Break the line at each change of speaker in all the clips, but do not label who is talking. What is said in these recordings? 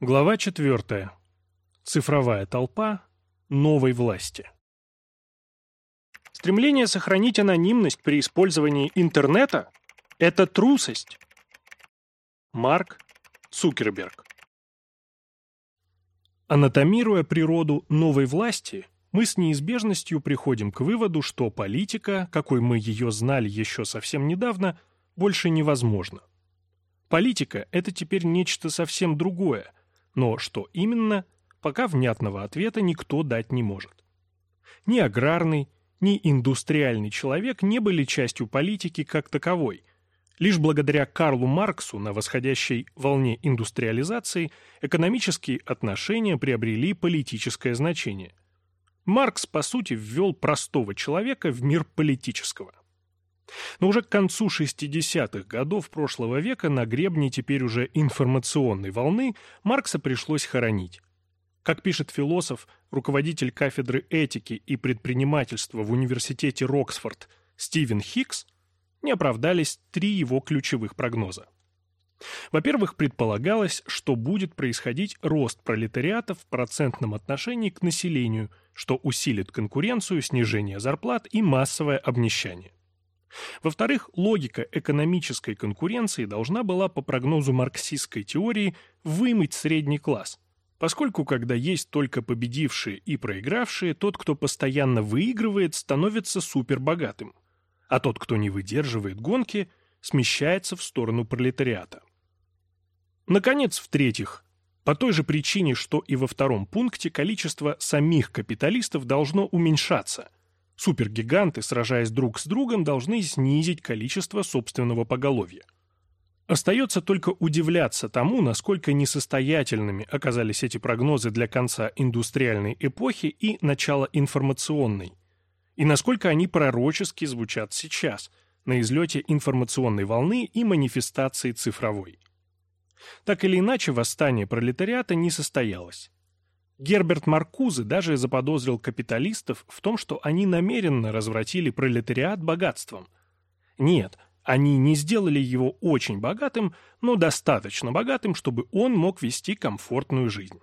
Глава 4. Цифровая толпа новой власти. Стремление сохранить анонимность при использовании интернета – это трусость. Марк Цукерберг. Анатомируя природу новой власти, мы с неизбежностью приходим к выводу, что политика, какой мы ее знали еще совсем недавно, больше невозможна. Политика – это теперь нечто совсем другое, но что именно, пока внятного ответа никто дать не может. Ни аграрный, ни индустриальный человек не были частью политики как таковой. Лишь благодаря Карлу Марксу на восходящей волне индустриализации экономические отношения приобрели политическое значение. Маркс, по сути, ввел простого человека в мир политического – но уже к концу 60-х годов прошлого века на гребне теперь уже информационной волны Маркса пришлось хоронить. Как пишет философ, руководитель кафедры этики и предпринимательства в университете Роксфорд Стивен Хикс, не оправдались три его ключевых прогноза. Во-первых, предполагалось, что будет происходить рост пролетариата в процентном отношении к населению, что усилит конкуренцию, снижение зарплат и массовое обнищание. Во-вторых, логика экономической конкуренции должна была, по прогнозу марксистской теории, вымыть средний класс. Поскольку, когда есть только победившие и проигравшие, тот, кто постоянно выигрывает, становится супербогатым, а тот, кто не выдерживает гонки, смещается в сторону пролетариата. Наконец, в-третьих, по той же причине, что и во втором пункте, количество самих капиталистов должно уменьшаться – Супергиганты, сражаясь друг с другом, должны снизить количество собственного поголовья. Остается только удивляться тому, насколько несостоятельными оказались эти прогнозы для конца индустриальной эпохи и начала информационной, и насколько они пророчески звучат сейчас, на излете информационной волны и манифестации цифровой. Так или иначе, восстание пролетариата не состоялось. Герберт Маркузе даже заподозрил капиталистов в том, что они намеренно развратили пролетариат богатством. Нет, они не сделали его очень богатым, но достаточно богатым, чтобы он мог вести комфортную жизнь.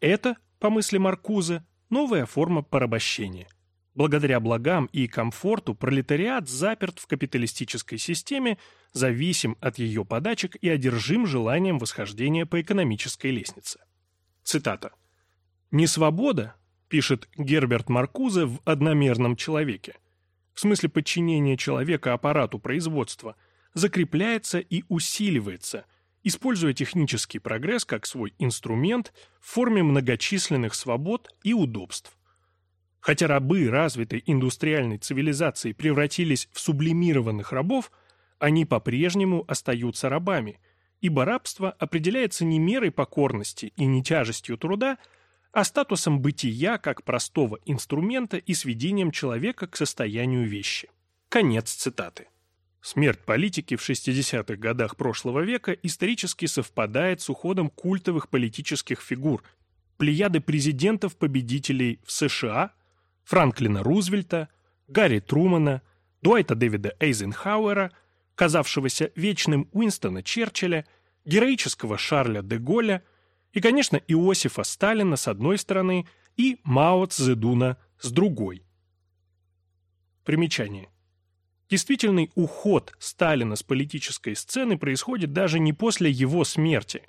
Это, по мысли Маркузе, новая форма порабощения. Благодаря благам и комфорту пролетариат заперт в капиталистической системе, зависим от ее подачек и одержим желанием восхождения по экономической лестнице. Цитата. Не свобода, пишет Герберт Маркузе в «Одномерном человеке», в смысле подчинения человека аппарату производства, закрепляется и усиливается, используя технический прогресс как свой инструмент в форме многочисленных свобод и удобств. Хотя рабы развитой индустриальной цивилизации превратились в сублимированных рабов, они по-прежнему остаются рабами, ибо рабство определяется не мерой покорности и не тяжестью труда, а статусом бытия как простого инструмента и сведением человека к состоянию вещи. Конец цитаты. Смерть политики в 60-х годах прошлого века исторически совпадает с уходом культовых политических фигур, плеяды президентов-победителей в США, Франклина Рузвельта, Гарри Трумана, Дуайта Дэвида Эйзенхауэра, казавшегося вечным Уинстона Черчилля, героического Шарля де Голля – и, конечно, Иосифа Сталина с одной стороны и Мао Цзэдуна с другой. Примечание. Действительный уход Сталина с политической сцены происходит даже не после его смерти,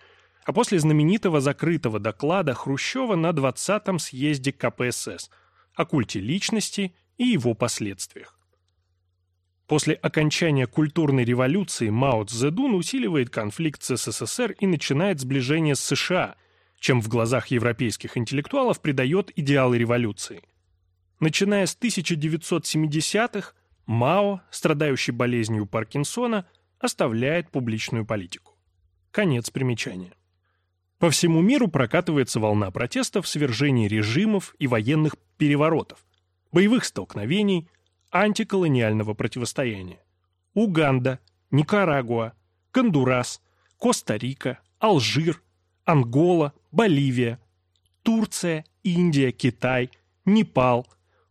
а после знаменитого закрытого доклада Хрущева на 20-м съезде КПСС о культе личности и его последствиях. После окончания культурной революции Мао Цзэдун усиливает конфликт с СССР и начинает сближение с США, чем в глазах европейских интеллектуалов придает идеалы революции. Начиная с 1970-х, Мао, страдающий болезнью Паркинсона, оставляет публичную политику. Конец примечания. По всему миру прокатывается волна протестов, свержений режимов и военных переворотов, боевых столкновений – антиколониального противостояния. Уганда, Никарагуа, Гондурас, Коста-Рика, Алжир, Ангола, Боливия, Турция, Индия, Китай, Непал,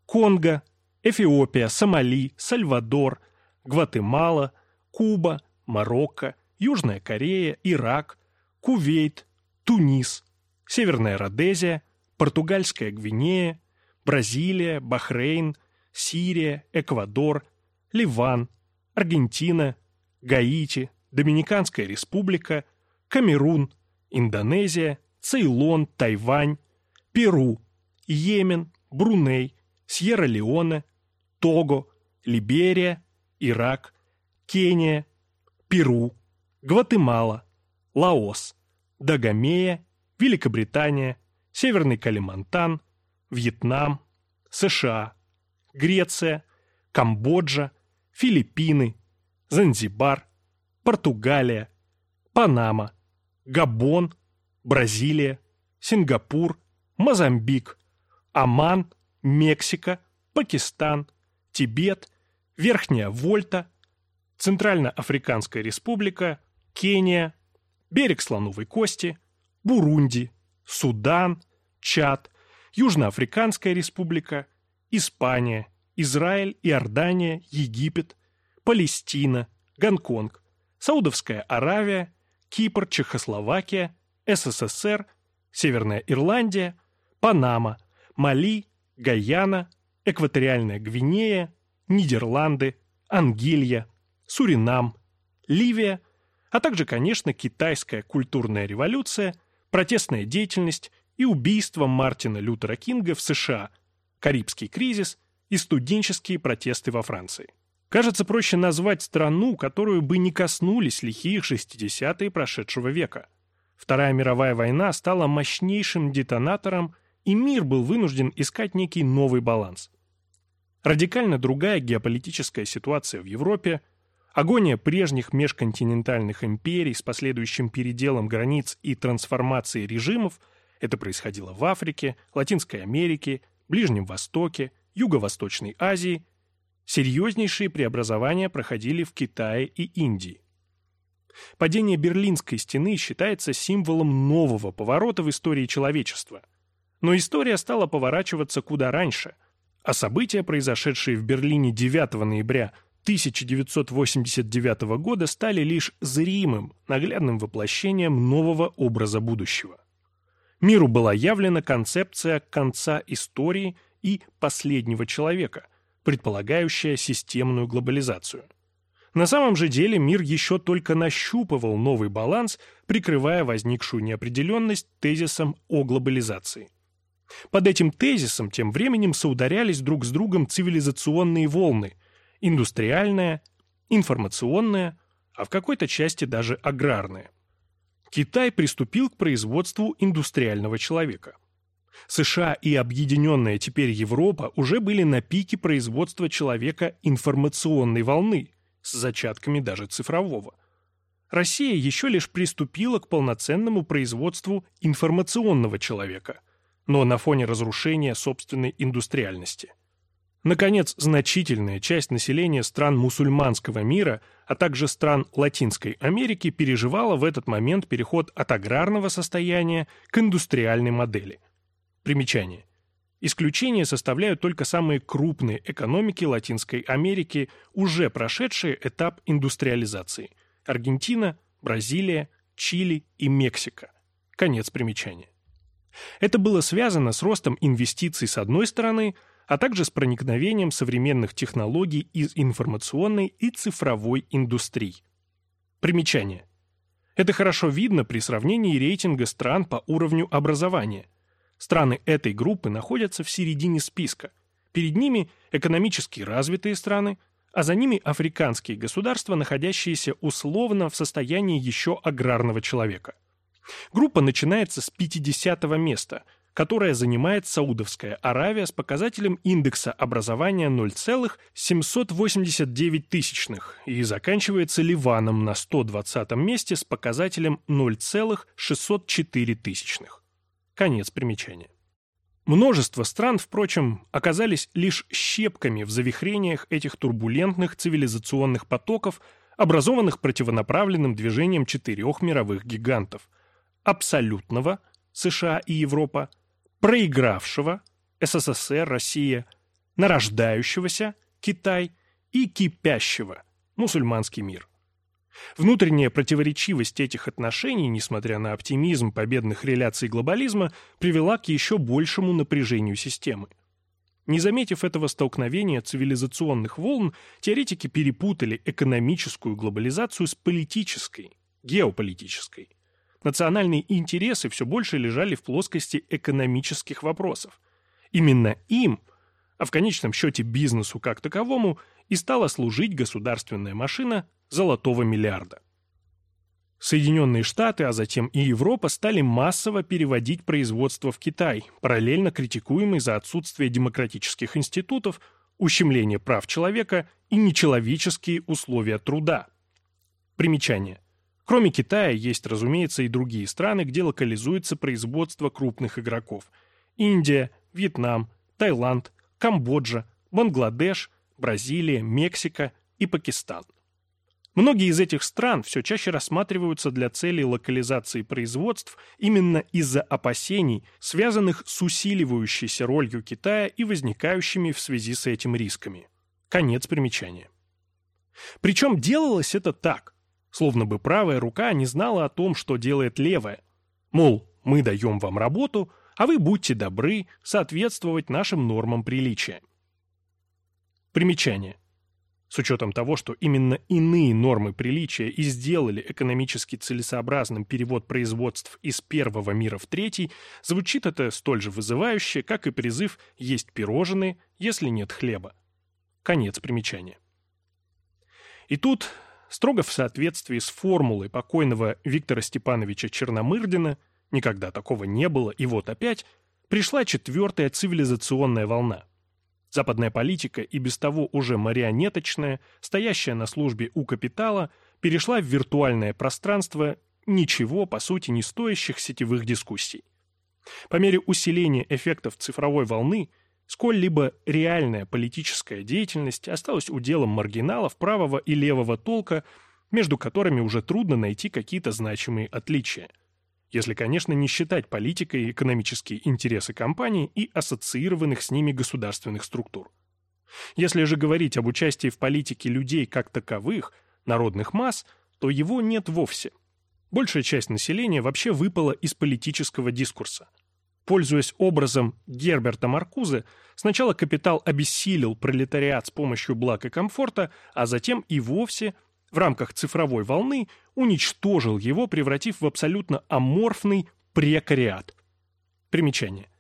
Конго, Эфиопия, Сомали, Сальвадор, Гватемала, Куба, Марокко, Южная Корея, Ирак, Кувейт, Тунис, Северная Родезия, Португальская Гвинея, Бразилия, Бахрейн, Сирия, Эквадор, Ливан, Аргентина, Гаити, Доминиканская Республика, Камерун, Индонезия, Цейлон, Тайвань, Перу, Йемен, Бруней, Сьерра-Леоне, Того, Либерия, Ирак, Кения, Перу, Гватемала, Лаос, Дагомея, Великобритания, Северный Калимантан, Вьетнам, США, Греция, Камбоджа, Филиппины, Занзибар, Португалия, Панама, Габон, Бразилия, Сингапур, Мозамбик, Оман, Мексика, Пакистан, Тибет, Верхняя Вольта, Центральноафриканская республика, Кения, берег Слоновой Кости, Бурунди, Судан, Чад, Южноафриканская республика, Испания, Израиль, Иордания, Египет, Палестина, Гонконг, Саудовская Аравия, Кипр, Чехословакия, СССР, Северная Ирландия, Панама, Мали, Гаяна, Экваториальная Гвинея, Нидерланды, Ангилья, Суринам, Ливия, а также, конечно, китайская культурная революция, протестная деятельность и убийство Мартина Лютера Кинга в США, Карибский кризис и студенческие протесты во Франции. Кажется, проще назвать страну, которую бы не коснулись лихие 60-е прошедшего века. Вторая мировая война стала мощнейшим детонатором, и мир был вынужден искать некий новый баланс. Радикально другая геополитическая ситуация в Европе, агония прежних межконтинентальных империй с последующим переделом границ и трансформацией режимов – это происходило в Африке, Латинской Америке, Ближнем Востоке, Юго-Восточной Азии – Серьезнейшие преобразования проходили в Китае и Индии. Падение Берлинской стены считается символом нового поворота в истории человечества. Но история стала поворачиваться куда раньше, а события, произошедшие в Берлине 9 ноября 1989 года, стали лишь зримым, наглядным воплощением нового образа будущего. Миру была явлена концепция конца истории и последнего человека – предполагающая системную глобализацию. На самом же деле мир еще только нащупывал новый баланс, прикрывая возникшую неопределенность тезисом о глобализации. Под этим тезисом тем временем соударялись друг с другом цивилизационные волны – индустриальная, информационная, а в какой-то части даже аграрная. Китай приступил к производству индустриального человека – США и объединенная теперь Европа уже были на пике производства человека информационной волны, с зачатками даже цифрового. Россия еще лишь приступила к полноценному производству информационного человека, но на фоне разрушения собственной индустриальности. Наконец, значительная часть населения стран мусульманского мира, а также стран Латинской Америки переживала в этот момент переход от аграрного состояния к индустриальной модели – Примечание. Исключение составляют только самые крупные экономики Латинской Америки, уже прошедшие этап индустриализации. Аргентина, Бразилия, Чили и Мексика. Конец примечания. Это было связано с ростом инвестиций с одной стороны, а также с проникновением современных технологий из информационной и цифровой индустрий. Примечание. Это хорошо видно при сравнении рейтинга стран по уровню образования – Страны этой группы находятся в середине списка. Перед ними экономически развитые страны, а за ними африканские государства, находящиеся условно в состоянии еще аграрного человека. Группа начинается с 50 места, которое занимает Саудовская Аравия с показателем индекса образования 0,789 тысячных и заканчивается Ливаном на 120 месте с показателем 0,604 тысячных. Конец примечания. Множество стран, впрочем, оказались лишь щепками в завихрениях этих турбулентных цивилизационных потоков, образованных противонаправленным движением четырех мировых гигантов – абсолютного – США и Европа, проигравшего – СССР, Россия, нарождающегося – Китай и кипящего – мусульманский мир. Внутренняя противоречивость этих отношений, несмотря на оптимизм победных реляций глобализма, привела к еще большему напряжению системы. Не заметив этого столкновения цивилизационных волн, теоретики перепутали экономическую глобализацию с политической, геополитической. Национальные интересы все больше лежали в плоскости экономических вопросов. Именно им, а в конечном счете бизнесу как таковому, и стала служить государственная машина золотого миллиарда. Соединенные Штаты, а затем и Европа стали массово переводить производство в Китай, параллельно критикуемый за отсутствие демократических институтов, ущемление прав человека и нечеловеческие условия труда. Примечание. Кроме Китая, есть, разумеется, и другие страны, где локализуется производство крупных игроков. Индия, Вьетнам, Таиланд, Камбоджа, Бангладеш, Бразилия, Мексика и Пакистан. Многие из этих стран все чаще рассматриваются для целей локализации производств именно из-за опасений, связанных с усиливающейся ролью Китая и возникающими в связи с этим рисками. Конец примечания. Причем делалось это так, словно бы правая рука не знала о том, что делает левая. Мол, мы даем вам работу, а вы будьте добры соответствовать нашим нормам приличия. Примечание. С учетом того, что именно иные нормы приличия и сделали экономически целесообразным перевод производств из первого мира в третий, звучит это столь же вызывающе, как и призыв есть пирожные, если нет хлеба. Конец примечания. И тут, строго в соответствии с формулой покойного Виктора Степановича Черномырдина, никогда такого не было, и вот опять, пришла четвертая цивилизационная волна. Западная политика, и без того уже марионеточная, стоящая на службе у капитала, перешла в виртуальное пространство ничего, по сути, не стоящих сетевых дискуссий. По мере усиления эффектов цифровой волны, сколь-либо реальная политическая деятельность осталась уделом маргиналов правого и левого толка, между которыми уже трудно найти какие-то значимые отличия – если, конечно, не считать политикой экономические интересы компаний и ассоциированных с ними государственных структур. Если же говорить об участии в политике людей как таковых, народных масс, то его нет вовсе. Большая часть населения вообще выпала из политического дискурса. Пользуясь образом Герберта Маркузе, сначала капитал обессилил пролетариат с помощью благ и комфорта, а затем и вовсе – в рамках цифровой волны уничтожил его, превратив в абсолютно аморфный прекариат. Примечание.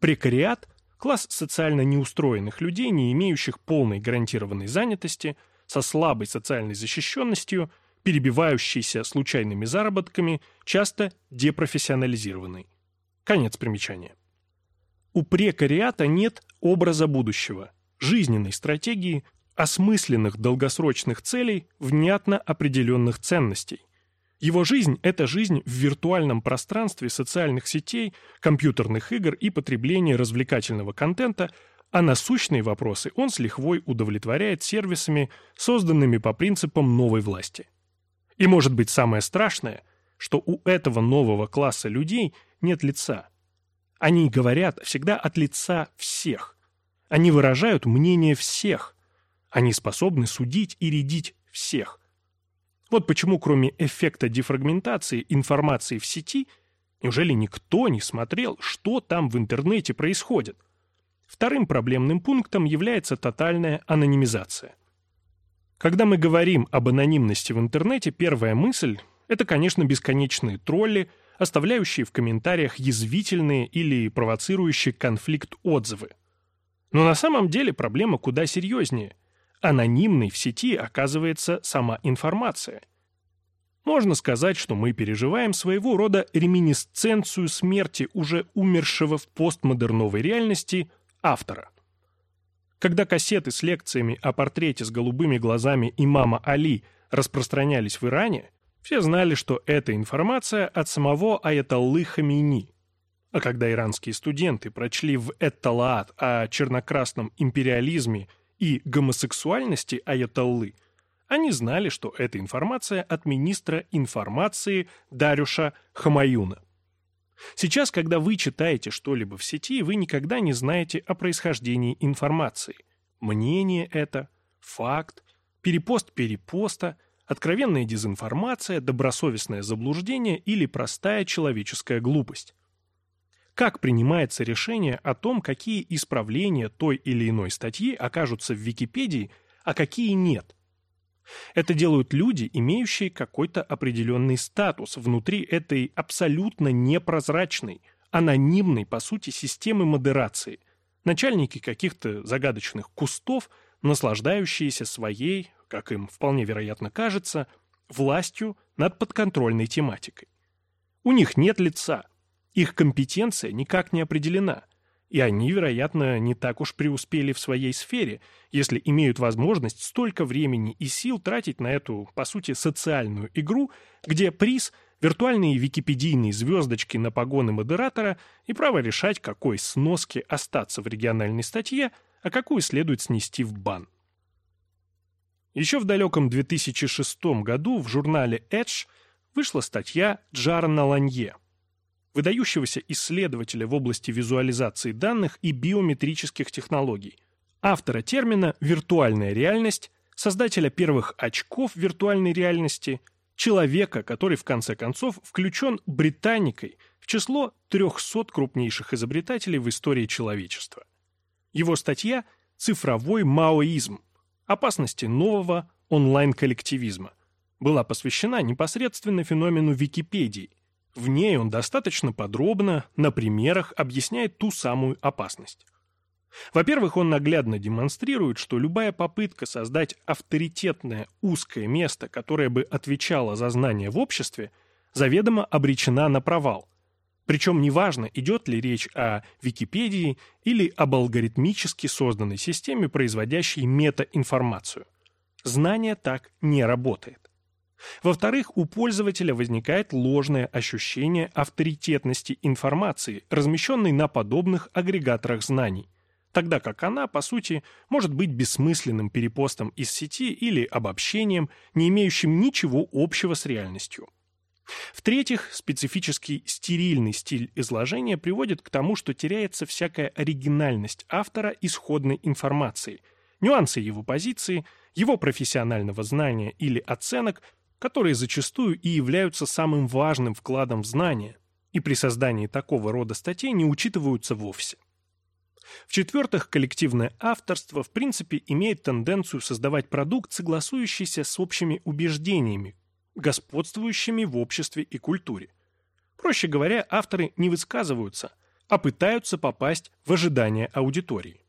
Прекариат – класс социально неустроенных людей, не имеющих полной гарантированной занятости, со слабой социальной защищенностью, перебивающийся случайными заработками, часто депрофессионализированный. Конец примечания. У прекариата нет образа будущего, жизненной стратегии, осмысленных долгосрочных целей, внятно определенных ценностей. Его жизнь – это жизнь в виртуальном пространстве социальных сетей, компьютерных игр и потребления развлекательного контента, а насущные вопросы он с лихвой удовлетворяет сервисами, созданными по принципам новой власти. И может быть самое страшное, что у этого нового класса людей нет лица. Они говорят всегда от лица всех. Они выражают мнение всех – они способны судить и рядить всех. Вот почему, кроме эффекта дефрагментации информации в сети, неужели никто не смотрел, что там в интернете происходит? Вторым проблемным пунктом является тотальная анонимизация. Когда мы говорим об анонимности в интернете, первая мысль – это, конечно, бесконечные тролли, оставляющие в комментариях язвительные или провоцирующие конфликт отзывы. Но на самом деле проблема куда серьезнее анонимной в сети оказывается сама информация. Можно сказать, что мы переживаем своего рода реминисценцию смерти уже умершего в постмодерновой реальности автора. Когда кассеты с лекциями о портрете с голубыми глазами имама Али распространялись в Иране, все знали, что эта информация от самого Аятоллы Хамини. А когда иранские студенты прочли в Этталаат о чернокрасном империализме – и гомосексуальности Аятоллы, они знали, что эта информация от министра информации Дарюша Хамаюна. Сейчас, когда вы читаете что-либо в сети, вы никогда не знаете о происхождении информации. Мнение это, факт, перепост перепоста, откровенная дезинформация, добросовестное заблуждение или простая человеческая глупость. Как принимается решение о том, какие исправления той или иной статьи окажутся в Википедии, а какие нет? Это делают люди, имеющие какой-то определенный статус внутри этой абсолютно непрозрачной, анонимной, по сути, системы модерации, начальники каких-то загадочных кустов, наслаждающиеся своей, как им вполне вероятно кажется, властью над подконтрольной тематикой. У них нет лица, их компетенция никак не определена, и они, вероятно, не так уж преуспели в своей сфере, если имеют возможность столько времени и сил тратить на эту, по сути, социальную игру, где приз – виртуальные википедийные звездочки на погоны модератора и право решать, какой сноски остаться в региональной статье, а какую следует снести в бан. Еще в далеком 2006 году в журнале Edge вышла статья Джарна Ланье, выдающегося исследователя в области визуализации данных и биометрических технологий, автора термина «виртуальная реальность», создателя первых очков виртуальной реальности, человека, который в конце концов включен британикой в число 300 крупнейших изобретателей в истории человечества. Его статья «Цифровой маоизм», опасности нового онлайн-коллективизма, была посвящена непосредственно феномену Википедии. В ней он достаточно подробно, на примерах, объясняет ту самую опасность. Во-первых, он наглядно демонстрирует, что любая попытка создать авторитетное узкое место, которое бы отвечало за знания в обществе, заведомо обречена на провал, причем неважно, идет ли речь о Википедии или об алгоритмически созданной системе, производящей метаинформацию. Знание так не работает. Во-вторых, у пользователя возникает ложное ощущение авторитетности информации, размещенной на подобных агрегаторах знаний, тогда как она, по сути, может быть бессмысленным перепостом из сети или обобщением, не имеющим ничего общего с реальностью. В-третьих, специфический стерильный стиль изложения приводит к тому, что теряется всякая оригинальность автора исходной информации, нюансы его позиции, его профессионального знания или оценок, которые зачастую и являются самым важным вкладом в знание, и при создании такого рода статей не учитываются вовсе. В-четвертых, коллективное авторство в принципе имеет тенденцию создавать продукт, согласующийся с общими убеждениями, господствующими в обществе и культуре. Проще говоря, авторы не высказываются, а пытаются попасть в ожидание аудитории.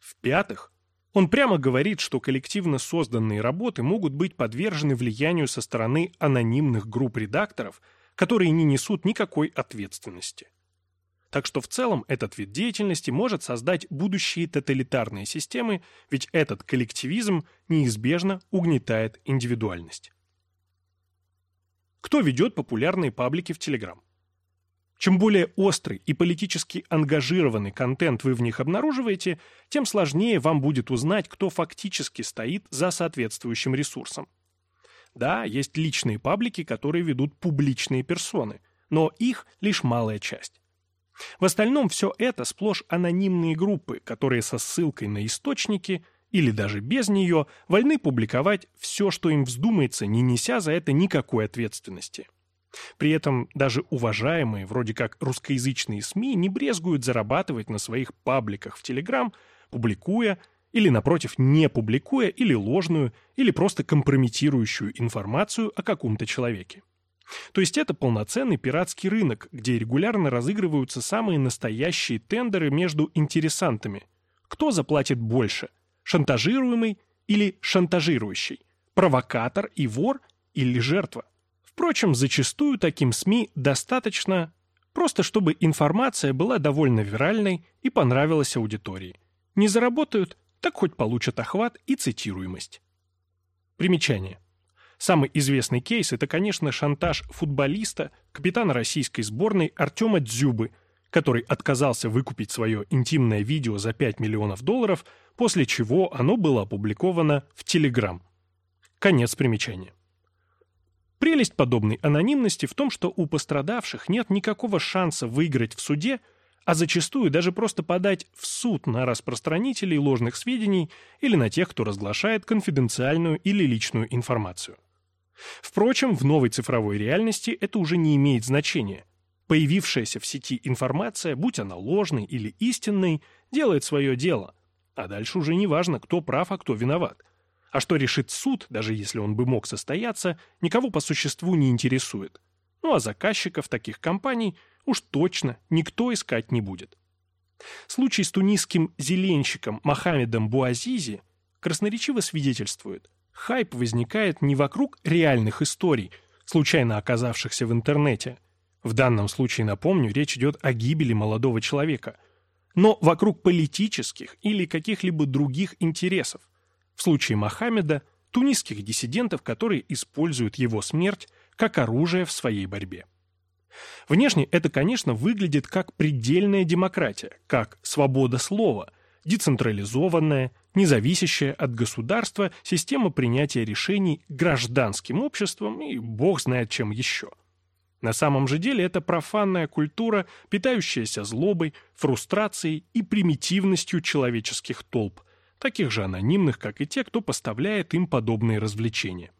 В-пятых, он прямо говорит, что коллективно созданные работы могут быть подвержены влиянию со стороны анонимных групп редакторов, которые не несут никакой ответственности. Так что в целом этот вид деятельности может создать будущие тоталитарные системы, ведь этот коллективизм неизбежно угнетает индивидуальность кто ведет популярные паблики в Телеграм. Чем более острый и политически ангажированный контент вы в них обнаруживаете, тем сложнее вам будет узнать, кто фактически стоит за соответствующим ресурсом. Да, есть личные паблики, которые ведут публичные персоны, но их лишь малая часть. В остальном все это сплошь анонимные группы, которые со ссылкой на источники или даже без нее, вольны публиковать все, что им вздумается, не неся за это никакой ответственности. При этом даже уважаемые, вроде как русскоязычные СМИ, не брезгуют зарабатывать на своих пабликах в Телеграм, публикуя или, напротив, не публикуя или ложную, или просто компрометирующую информацию о каком-то человеке. То есть это полноценный пиратский рынок, где регулярно разыгрываются самые настоящие тендеры между интересантами. Кто заплатит больше – шантажируемый или шантажирующий, провокатор и вор или жертва. Впрочем, зачастую таким СМИ достаточно просто чтобы информация была довольно виральной и понравилась аудитории. Не заработают, так хоть получат охват и цитируемость. Примечание. Самый известный кейс – это, конечно, шантаж футболиста, капитана российской сборной Артема Дзюбы, который отказался выкупить свое интимное видео за 5 миллионов долларов – после чего оно было опубликовано в Телеграм. Конец примечания. Прелесть подобной анонимности в том, что у пострадавших нет никакого шанса выиграть в суде, а зачастую даже просто подать в суд на распространителей ложных сведений или на тех, кто разглашает конфиденциальную или личную информацию. Впрочем, в новой цифровой реальности это уже не имеет значения. Появившаяся в сети информация, будь она ложной или истинной, делает свое дело. А дальше уже не важно, кто прав, а кто виноват. А что решит суд, даже если он бы мог состояться, никого по существу не интересует. Ну а заказчиков таких компаний уж точно никто искать не будет. Случай с тунисским зеленщиком Мохаммедом Буазизи красноречиво свидетельствует. Хайп возникает не вокруг реальных историй, случайно оказавшихся в интернете. В данном случае, напомню, речь идет о гибели молодого человека. Но вокруг политических или каких-либо других интересов. В случае Мохаммеда – тунисских диссидентов, которые используют его смерть как оружие в своей борьбе. Внешне это, конечно, выглядит как предельная демократия, как свобода слова, децентрализованная, независящая от государства система принятия решений гражданским обществом и бог знает чем еще. На самом же деле это профанная культура, питающаяся злобой, фрустрацией и примитивностью человеческих толп, таких же анонимных, как и те, кто поставляет им подобные развлечения.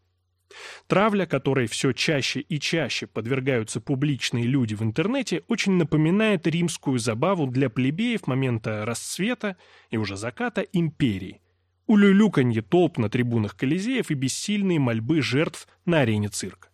Травля, которой все чаще и чаще подвергаются публичные люди в интернете, очень напоминает римскую забаву для плебеев момента расцвета и уже заката империи. Улюлюканье толп на трибунах Колизеев и бессильные мольбы жертв на арене цирка.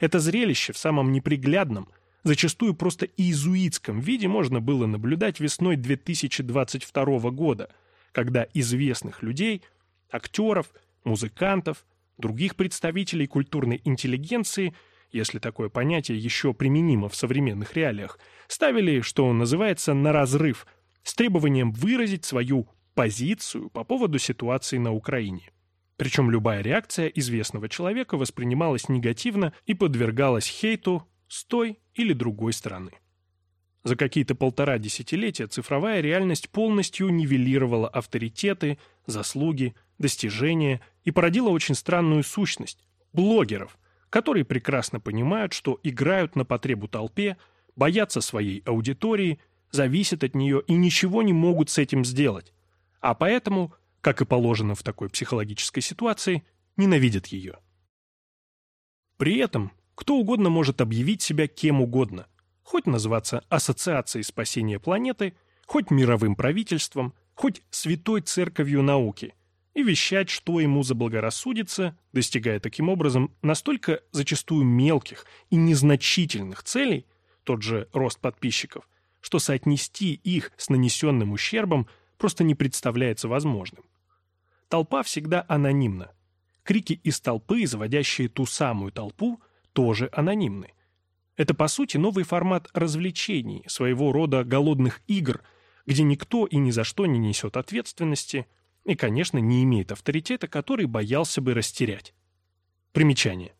Это зрелище в самом неприглядном, зачастую просто иезуитском виде можно было наблюдать весной 2022 года, когда известных людей, актеров, музыкантов, других представителей культурной интеллигенции, если такое понятие еще применимо в современных реалиях, ставили, что называется, на разрыв, с требованием выразить свою позицию по поводу ситуации на Украине. Причем любая реакция известного человека воспринималась негативно и подвергалась хейту с той или другой стороны. За какие-то полтора десятилетия цифровая реальность полностью нивелировала авторитеты, заслуги, достижения и породила очень странную сущность – блогеров, которые прекрасно понимают, что играют на потребу толпе, боятся своей аудитории, зависят от нее и ничего не могут с этим сделать, а поэтому, как и положено в такой психологической ситуации, ненавидят ее. При этом кто угодно может объявить себя кем угодно, хоть называться Ассоциацией спасения планеты, хоть мировым правительством, хоть святой церковью науки – и вещать, что ему заблагорассудится, достигая таким образом настолько зачастую мелких и незначительных целей, тот же рост подписчиков, что соотнести их с нанесенным ущербом просто не представляется возможным. Толпа всегда анонимна. Крики из толпы, заводящие ту самую толпу, тоже анонимны. Это, по сути, новый формат развлечений, своего рода голодных игр, где никто и ни за что не несет ответственности – и, конечно, не имеет авторитета, который боялся бы растерять. Примечание.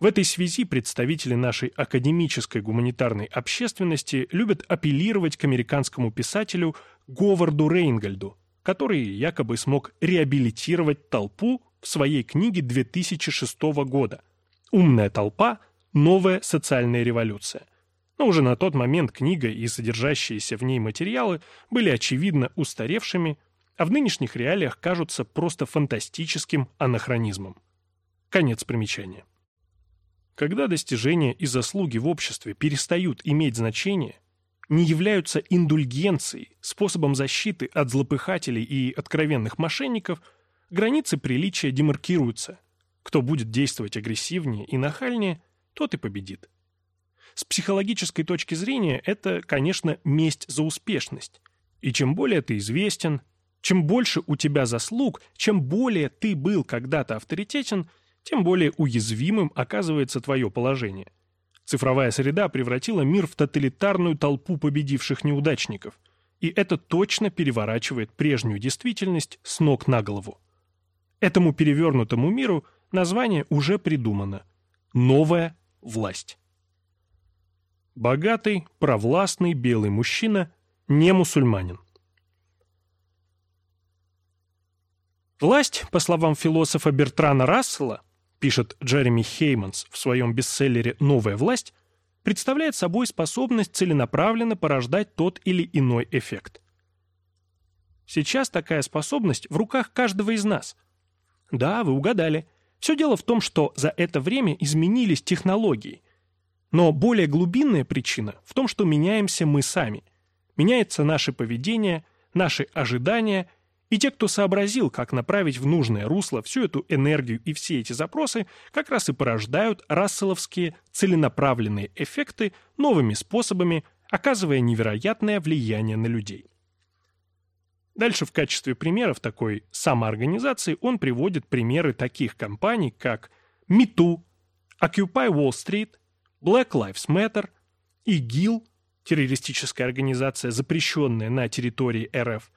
В этой связи представители нашей академической гуманитарной общественности любят апеллировать к американскому писателю Говарду Рейнгольду, который якобы смог реабилитировать толпу в своей книге 2006 года «Умная толпа. Новая социальная революция». Но уже на тот момент книга и содержащиеся в ней материалы были очевидно устаревшими, а в нынешних реалиях кажутся просто фантастическим анахронизмом. Конец примечания. Когда достижения и заслуги в обществе перестают иметь значение, не являются индульгенцией, способом защиты от злопыхателей и откровенных мошенников, границы приличия демаркируются. Кто будет действовать агрессивнее и нахальнее, тот и победит. С психологической точки зрения это, конечно, месть за успешность. И чем более ты известен, чем больше у тебя заслуг, чем более ты был когда-то авторитетен, тем более уязвимым оказывается твое положение. Цифровая среда превратила мир в тоталитарную толпу победивших неудачников. И это точно переворачивает прежнюю действительность с ног на голову. Этому перевернутому миру название уже придумано. Новая власть. Богатый, провластный белый мужчина, не мусульманин. Власть, по словам философа Бертрана Рассела, пишет Джереми Хейманс в своем бестселлере «Новая власть», представляет собой способность целенаправленно порождать тот или иной эффект. Сейчас такая способность в руках каждого из нас. Да, вы угадали. Все дело в том, что за это время изменились технологии. Но более глубинная причина в том, что меняемся мы сами. Меняется наше поведение, наши ожидания, и те, кто сообразил, как направить в нужное русло всю эту энергию и все эти запросы, как раз и порождают расселовские целенаправленные эффекты новыми способами, оказывая невероятное влияние на людей. Дальше в качестве примеров такой самоорганизации он приводит примеры таких компаний, как MeToo, Occupy Wall Street, Black Lives Matter, ИГИЛ, террористическая организация, запрещенная на территории РФ,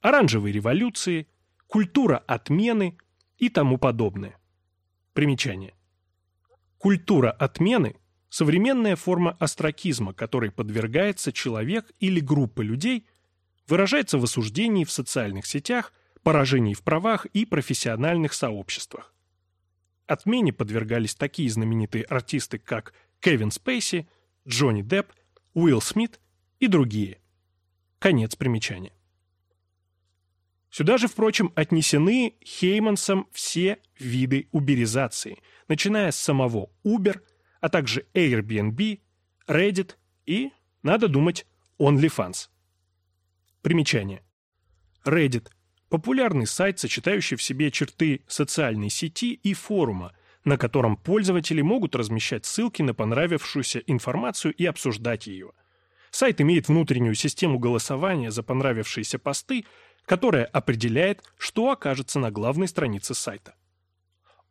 оранжевой революции, культура отмены и тому подобное. Примечание. Культура отмены – современная форма астракизма, которой подвергается человек или группа людей – выражается в осуждении в социальных сетях, поражении в правах и профессиональных сообществах. Отмене подвергались такие знаменитые артисты, как Кевин Спейси, Джонни Депп, Уилл Смит и другие. Конец примечания. Сюда же, впрочем, отнесены Хеймансом все виды уберизации, начиная с самого Uber, а также Airbnb, Reddit и, надо думать, OnlyFans. Примечание. Reddit – популярный сайт, сочетающий в себе черты социальной сети и форума, на котором пользователи могут размещать ссылки на понравившуюся информацию и обсуждать ее. Сайт имеет внутреннюю систему голосования за понравившиеся посты, которая определяет, что окажется на главной странице сайта.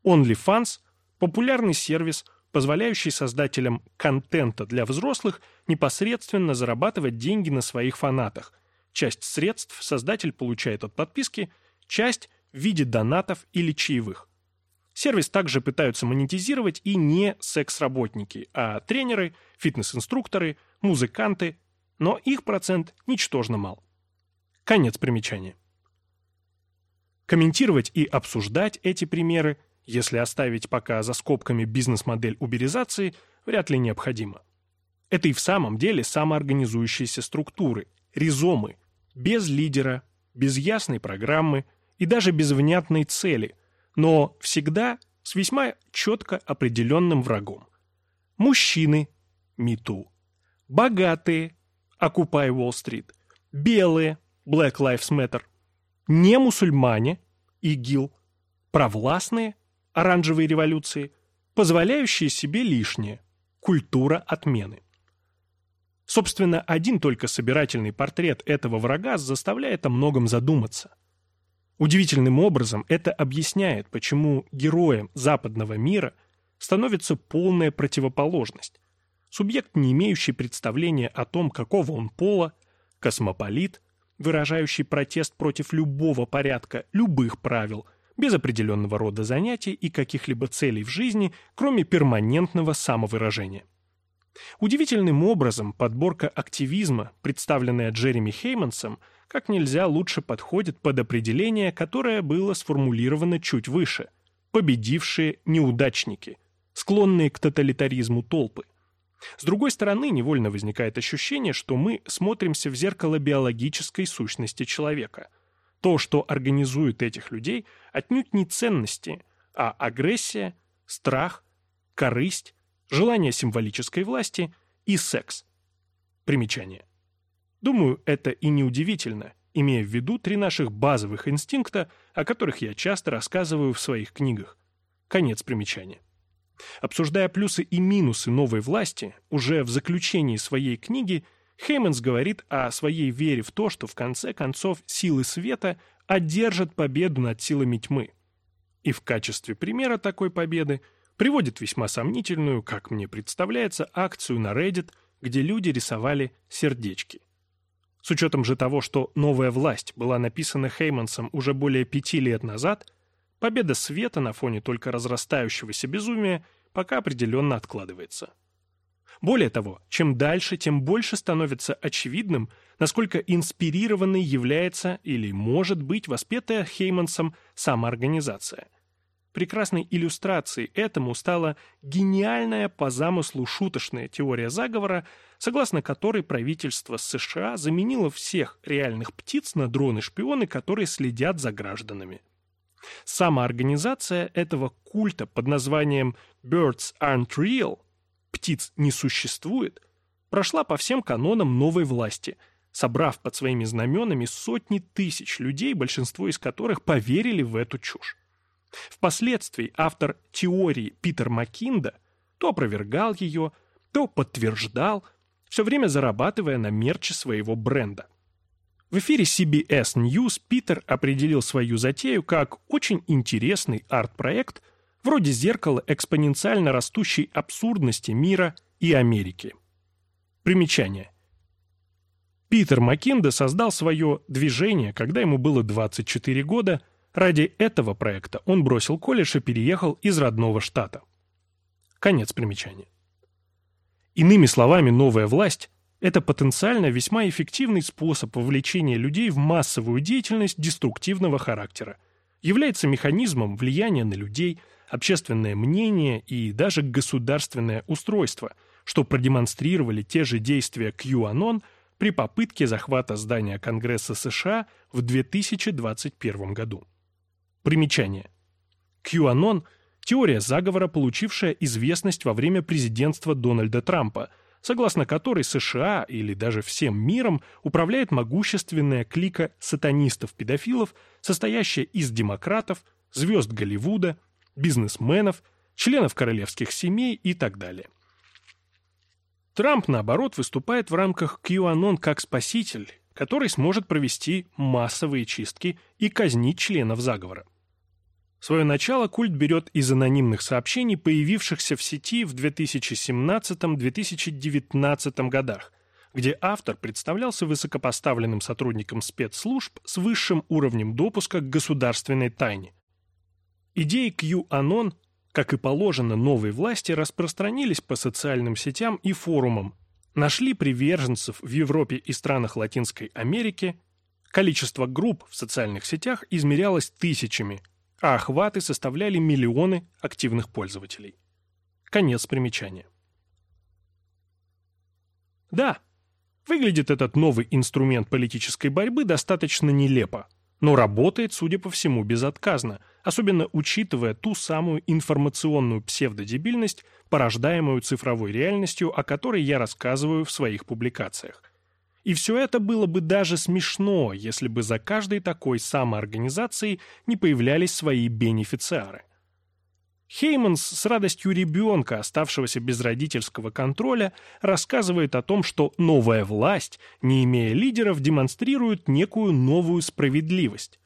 OnlyFans – популярный сервис, позволяющий создателям контента для взрослых непосредственно зарабатывать деньги на своих фанатах, Часть средств создатель получает от подписки, часть в виде донатов или чаевых. Сервис также пытаются монетизировать и не секс-работники, а тренеры, фитнес-инструкторы, музыканты, но их процент ничтожно мал. Конец примечания. Комментировать и обсуждать эти примеры, если оставить пока за скобками бизнес-модель уберизации, вряд ли необходимо. Это и в самом деле самоорганизующиеся структуры, ризомы, без лидера, без ясной программы и даже без внятной цели, но всегда с весьма четко определенным врагом. Мужчины – МИТУ, богатые – Wall Street, белые – Black Lives Matter, не мусульмане – ИГИЛ, провластные – оранжевые революции, позволяющие себе лишнее – культура отмены. Собственно, один только собирательный портрет этого врага заставляет о многом задуматься. Удивительным образом это объясняет, почему героем западного мира становится полная противоположность. Субъект, не имеющий представления о том, какого он пола, космополит, выражающий протест против любого порядка, любых правил, без определенного рода занятий и каких-либо целей в жизни, кроме перманентного самовыражения. Удивительным образом подборка активизма, представленная Джереми Хеймансом, как нельзя лучше подходит под определение, которое было сформулировано чуть выше – победившие неудачники, склонные к тоталитаризму толпы. С другой стороны, невольно возникает ощущение, что мы смотримся в зеркало биологической сущности человека. То, что организует этих людей, отнюдь не ценности, а агрессия, страх, корысть, желание символической власти и секс. Примечание. Думаю, это и не удивительно, имея в виду три наших базовых инстинкта, о которых я часто рассказываю в своих книгах. Конец примечания. Обсуждая плюсы и минусы новой власти, уже в заключении своей книги Хейманс говорит о своей вере в то, что в конце концов силы света одержат победу над силами тьмы. И в качестве примера такой победы – приводит весьма сомнительную, как мне представляется, акцию на Reddit, где люди рисовали сердечки. С учетом же того, что «Новая власть» была написана Хеймансом уже более пяти лет назад, победа света на фоне только разрастающегося безумия пока определенно откладывается. Более того, чем дальше, тем больше становится очевидным, насколько инспирированной является или может быть воспетая Хеймансом самоорганизация – Прекрасной иллюстрацией этому стала гениальная по замыслу шуточная теория заговора, согласно которой правительство США заменило всех реальных птиц на дроны-шпионы, которые следят за гражданами. Самоорганизация этого культа под названием «Birds aren't real» – «Птиц не существует» прошла по всем канонам новой власти, собрав под своими знаменами сотни тысяч людей, большинство из которых поверили в эту чушь. Впоследствии автор теории Питер Маккинда то опровергал ее, то подтверждал, все время зарабатывая на мерче своего бренда – в эфире CBS News Питер определил свою затею как очень интересный арт-проект вроде зеркала экспоненциально растущей абсурдности мира и Америки. Примечание. Питер Маккинда создал свое движение, когда ему было 24 года. Ради этого проекта он бросил колледж и переехал из родного штата. Конец примечания. Иными словами, новая власть это потенциально весьма эффективный способ вовлечения людей в массовую деятельность деструктивного характера, является механизмом влияния на людей, общественное мнение и даже государственное устройство, что продемонстрировали те же действия QAnon при попытке захвата здания Конгресса США в 2021 году. Примечание. QAnon – теория заговора, получившая известность во время президентства Дональда Трампа – согласно которой США или даже всем миром управляет могущественная клика сатанистов-педофилов, состоящая из демократов, звезд Голливуда, бизнесменов, членов королевских семей и так далее. Трамп, наоборот, выступает в рамках QAnon как спаситель, который сможет провести массовые чистки и казнить членов заговора. Свое начало культ берет из анонимных сообщений, появившихся в сети в 2017-2019 годах, где автор представлялся высокопоставленным сотрудником спецслужб с высшим уровнем допуска к государственной тайне. Идеи QAnon, как и положено новой власти, распространились по социальным сетям и форумам, нашли приверженцев в Европе и странах Латинской Америки, количество групп в социальных сетях измерялось тысячами – а охваты составляли миллионы активных пользователей. Конец примечания. Да, выглядит этот новый инструмент политической борьбы достаточно нелепо, но работает, судя по всему, безотказно, особенно учитывая ту самую информационную псевдодебильность, порождаемую цифровой реальностью, о которой я рассказываю в своих публикациях. И все это было бы даже смешно, если бы за каждой такой самоорганизацией не появлялись свои бенефициары. Хейманс с радостью ребенка, оставшегося без родительского контроля, рассказывает о том, что новая власть, не имея лидеров, демонстрирует некую новую справедливость.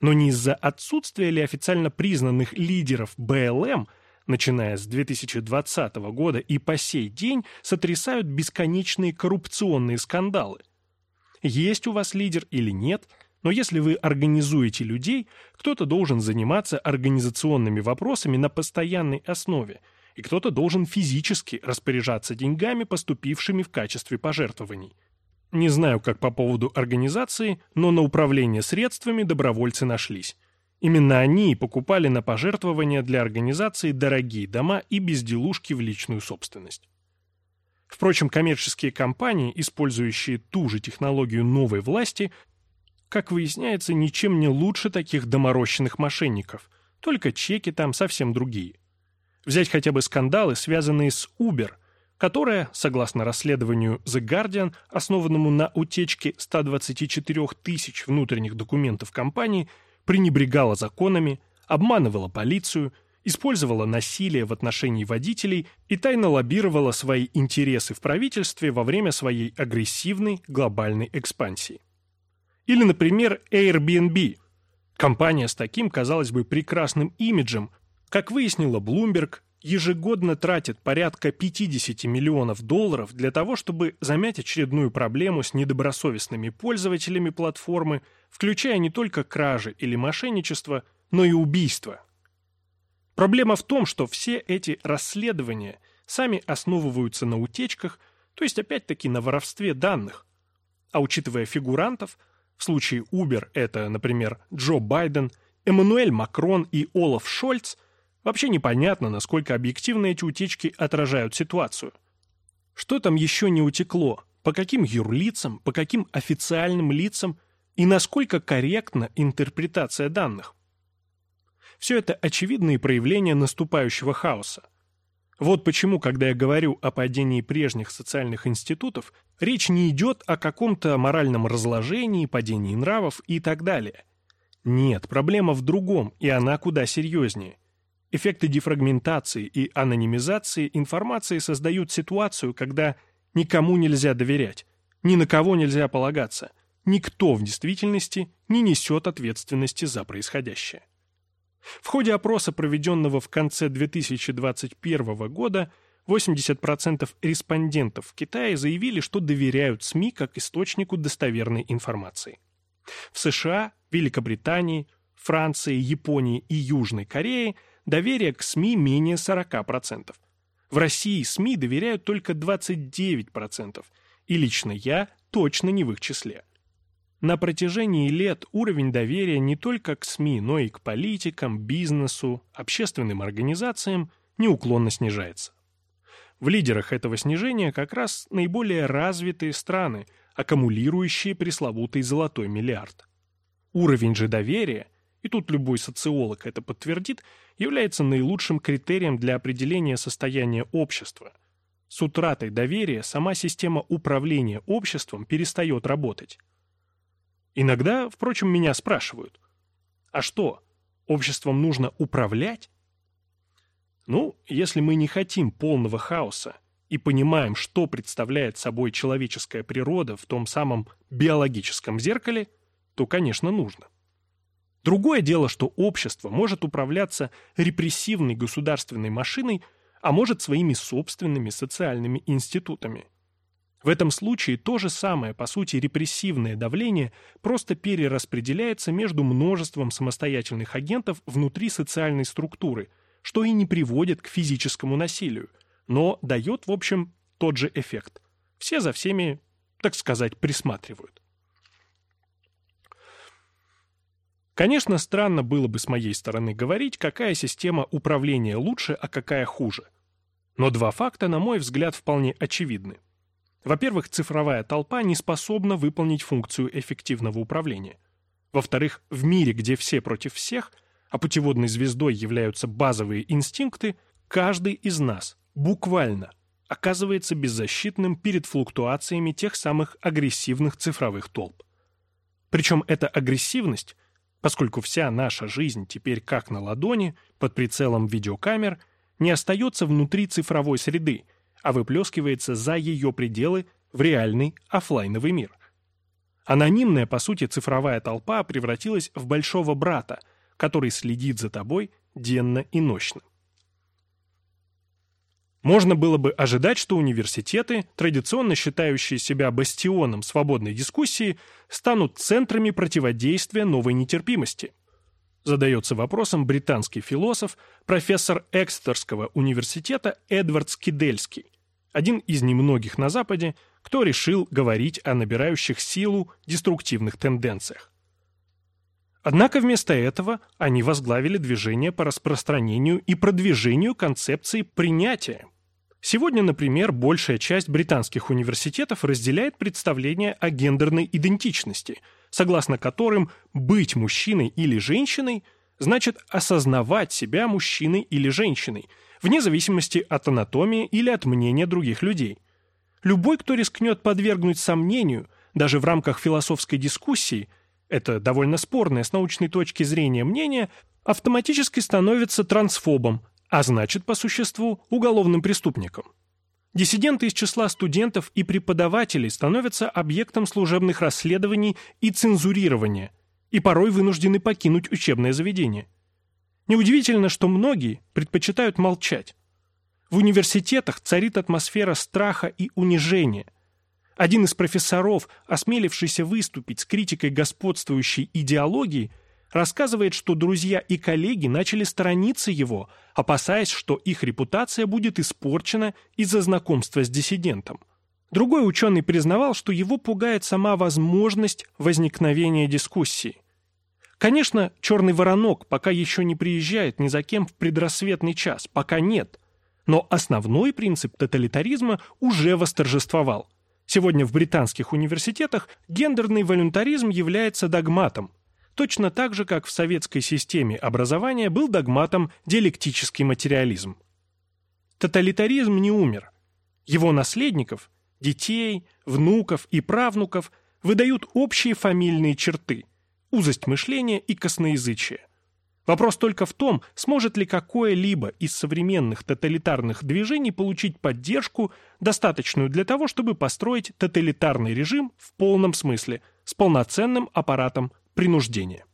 Но не из-за отсутствия ли официально признанных лидеров БЛМ – начиная с 2020 года и по сей день сотрясают бесконечные коррупционные скандалы. Есть у вас лидер или нет, но если вы организуете людей, кто-то должен заниматься организационными вопросами на постоянной основе, и кто-то должен физически распоряжаться деньгами, поступившими в качестве пожертвований. Не знаю, как по поводу организации, но на управление средствами добровольцы нашлись. Именно они и покупали на пожертвования для организации дорогие дома и безделушки в личную собственность. Впрочем, коммерческие компании, использующие ту же технологию новой власти, как выясняется, ничем не лучше таких доморощенных мошенников, только чеки там совсем другие. Взять хотя бы скандалы, связанные с Uber, которая, согласно расследованию The Guardian, основанному на утечке 124 тысяч внутренних документов компании, пренебрегала законами, обманывала полицию, использовала насилие в отношении водителей и тайно лоббировала свои интересы в правительстве во время своей агрессивной глобальной экспансии. Или, например, Airbnb. Компания с таким, казалось бы, прекрасным имиджем, как выяснила Bloomberg, ежегодно тратит порядка 50 миллионов долларов для того, чтобы замять очередную проблему с недобросовестными пользователями платформы, включая не только кражи или мошенничество, но и убийства. Проблема в том, что все эти расследования сами основываются на утечках, то есть опять-таки на воровстве данных. А учитывая фигурантов, в случае Uber это, например, Джо Байден, Эммануэль Макрон и Олаф Шольц – Вообще непонятно, насколько объективно эти утечки отражают ситуацию. Что там еще не утекло? По каким юрлицам, по каким официальным лицам и насколько корректна интерпретация данных? Все это очевидные проявления наступающего хаоса. Вот почему, когда я говорю о падении прежних социальных институтов, речь не идет о каком-то моральном разложении, падении нравов и так далее. Нет, проблема в другом, и она куда серьезнее. Эффекты дефрагментации и анонимизации информации создают ситуацию, когда никому нельзя доверять, ни на кого нельзя полагаться, никто в действительности не несет ответственности за происходящее. В ходе опроса, проведенного в конце 2021 года, 80% респондентов в Китае заявили, что доверяют СМИ как источнику достоверной информации. В США, Великобритании, Франции, Японии и Южной Корее доверие к СМИ менее 40%. В России СМИ доверяют только 29%, и лично я точно не в их числе. На протяжении лет уровень доверия не только к СМИ, но и к политикам, бизнесу, общественным организациям неуклонно снижается. В лидерах этого снижения как раз наиболее развитые страны, аккумулирующие пресловутый золотой миллиард. Уровень же доверия, и тут любой социолог это подтвердит, является наилучшим критерием для определения состояния общества. С утратой доверия сама система управления обществом перестает работать. Иногда, впрочем, меня спрашивают, а что, обществом нужно управлять? Ну, если мы не хотим полного хаоса и понимаем, что представляет собой человеческая природа в том самом биологическом зеркале, то, конечно, нужно. Другое дело, что общество может управляться репрессивной государственной машиной, а может своими собственными социальными институтами – в этом случае то же самое, по сути, репрессивное давление просто перераспределяется между множеством самостоятельных агентов внутри социальной структуры, что и не приводит к физическому насилию, но дает, в общем, тот же эффект. Все за всеми, так сказать, присматривают. Конечно, странно было бы с моей стороны говорить, какая система управления лучше, а какая хуже. Но два факта, на мой взгляд, вполне очевидны. Во-первых, цифровая толпа не способна выполнить функцию эффективного управления. Во-вторых, в мире, где все против всех, а путеводной звездой являются базовые инстинкты, каждый из нас буквально оказывается беззащитным перед флуктуациями тех самых агрессивных цифровых толп. Причем эта агрессивность, поскольку вся наша жизнь теперь как на ладони, под прицелом видеокамер, не остается внутри цифровой среды – а выплескивается за ее пределы в реальный офлайновый мир. Анонимная, по сути, цифровая толпа превратилась в большого брата, который следит за тобой денно и ночно. Можно было бы ожидать, что университеты, традиционно считающие себя бастионом свободной дискуссии, станут центрами противодействия новой нетерпимости. Задается вопросом британский философ, профессор Экстерского университета Эдвард Скидельский, один из немногих на Западе, кто решил говорить о набирающих силу деструктивных тенденциях. Однако вместо этого они возглавили движение по распространению и продвижению концепции принятия. Сегодня, например, большая часть британских университетов разделяет представление о гендерной идентичности, согласно которым быть мужчиной или женщиной значит осознавать себя мужчиной или женщиной – вне зависимости от анатомии или от мнения других людей. Любой, кто рискнет подвергнуть сомнению, даже в рамках философской дискуссии, это довольно спорное с научной точки зрения мнение, автоматически становится трансфобом, а значит, по существу, уголовным преступником. Диссиденты из числа студентов и преподавателей становятся объектом служебных расследований и цензурирования, и порой вынуждены покинуть учебное заведение. Неудивительно, что многие предпочитают молчать. В университетах царит атмосфера страха и унижения. Один из профессоров, осмелившийся выступить с критикой господствующей идеологии, рассказывает, что друзья и коллеги начали сторониться его, опасаясь, что их репутация будет испорчена из-за знакомства с диссидентом. Другой ученый признавал, что его пугает сама возможность возникновения дискуссии. Конечно, черный воронок пока еще не приезжает ни за кем в предрассветный час, пока нет. Но основной принцип тоталитаризма уже восторжествовал. Сегодня в британских университетах гендерный волюнтаризм является догматом. Точно так же, как в советской системе образования был догматом диалектический материализм. Тоталитаризм не умер. Его наследников, детей, внуков и правнуков выдают общие фамильные черты – узость мышления и косноязычие. Вопрос только в том, сможет ли какое-либо из современных тоталитарных движений получить поддержку, достаточную для того, чтобы построить тоталитарный режим в полном смысле, с полноценным аппаратом принуждения.